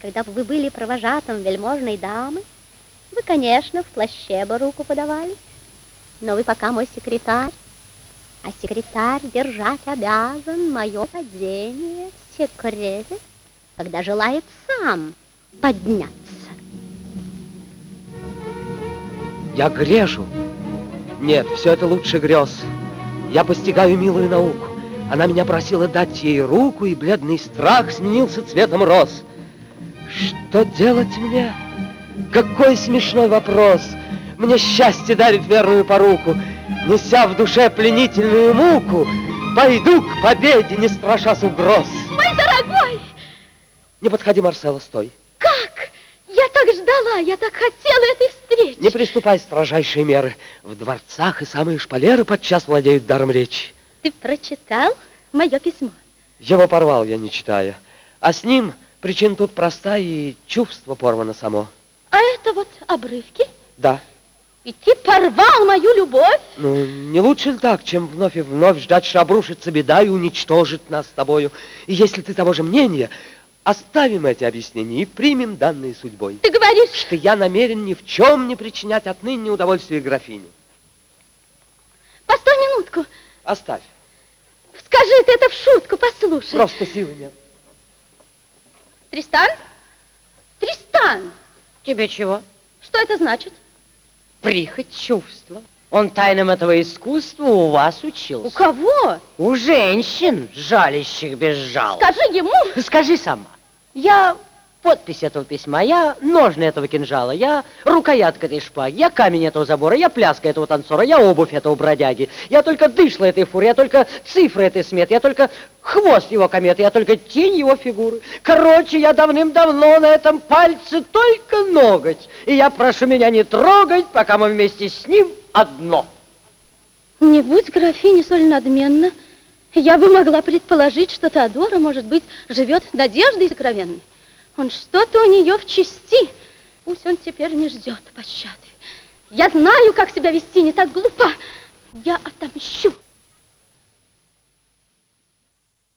Когда бы вы были провожатым вельможной дамы, вы, конечно, в плаще бы руку подавали. Но вы пока мой секретарь, а секретарь держать обязан мое падение в секрете, когда желает сам подняться. Я грежу. Нет, все это лучше грез. Я постигаю милую науку. Она меня просила дать ей руку, и бледный страх сменился цветом роз. Что делать мне? Какой смешной вопрос! Мне счастье дарит верную поруку, Неся в душе пленительную муку, Пойду к победе, не страшась угроз. Мой дорогой! Не подходи, Марсела, стой. Как? Я так ждала, я так хотела этой встречи. Не приступай строжайшие меры. В дворцах и самые шпалеры подчас владеют даром речи. Ты прочитал мое письмо? Его порвал я, не читая. А с ним причина тут проста и чувство порвано само. А это вот обрывки? Да. И ты порвал мою любовь? Ну, не лучше ли так, чем вновь и вновь ждать, что обрушится беда и уничтожит нас с тобою? И если ты того же мнения, оставим эти объяснения и примем данные судьбой. Ты говоришь... Что я намерен ни в чем не причинять отныне удовольствие графине. Постой минутку. Оставь. Скажи ты это в шутку, послушай. Просто силы нет. Тристан? Тристан! Тебе чего? Что это значит? Прихоть чувства. Он тайнам этого искусства у вас учился. У кого? У женщин, жалящих без жалоб. Скажи ему. Скажи сама. Я подпись этого письма, я ножны этого кинжала, я рукоятка этой шпаги, я камень этого забора, я пляска этого танцора, я обувь этого бродяги, я только дышло этой фуры, я только цифры этой сметы, я только хвост его кометы, я только тень его фигуры. Короче, я давным-давно на этом пальце только ноготь, и я прошу меня не трогать, пока мы вместе с ним одно. Не будь графиня столь надменна, я бы могла предположить, что Теодора, может быть, живет надеждой сокровенной. Он что-то у нее в части. Пусть он теперь не ждет пощады. Я знаю, как себя вести, не так глупо. Я отомщу.